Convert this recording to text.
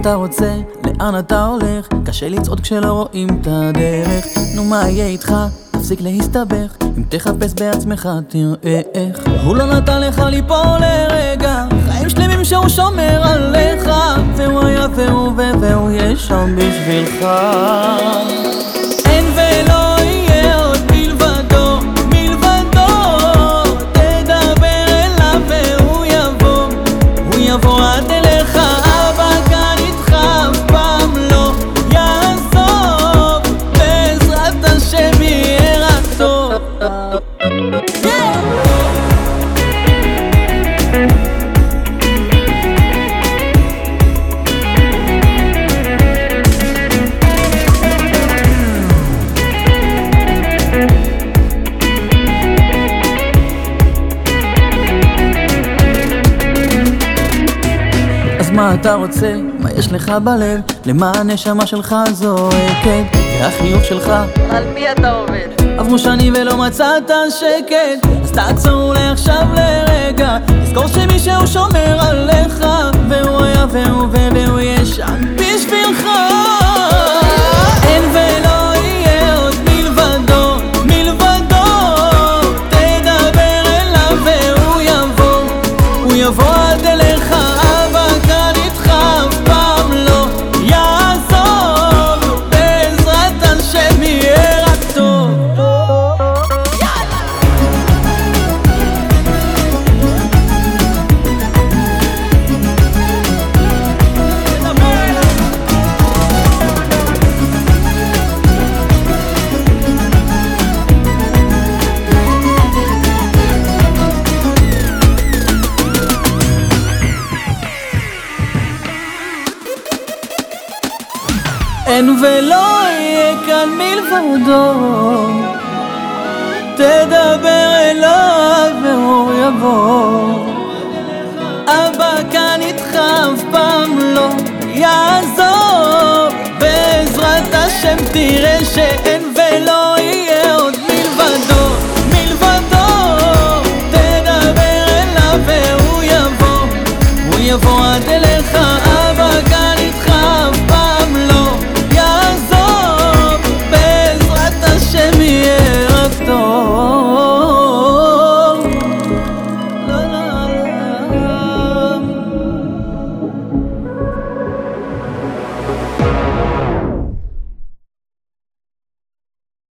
אתה רוצה? לאן אתה הולך? קשה לצעוד כשלא רואים את הדרך נו מה יהיה איתך? תפסיק להסתבך אם תחפש בעצמך תראה איך הוא לא נתן לך ליפול לרגע חיים שלמים שהוא שומר עליך והוא היה והוא והוא יהיה שם בשבילך מה אתה רוצה? מה יש לך בלב? למה הנשמה שלך זועקת? והחיוך שלך? על מי אתה עובד? עברו שנים ולא מצאת שקט אז תעצור אולי עכשיו לרגע תזכור שמישהו שומר עליך אין ולא יהיה כאן מלבדו. תדבר אליו ואור יבוא. אבא כאן איתך אף פעם לא יעזור. בעזרת השם תראה שאין ולא יהיה עוד מלבדו. מלבדו. תדבר אליו והוא יבוא. הוא יבוא עד אליך.